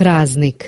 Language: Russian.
praznik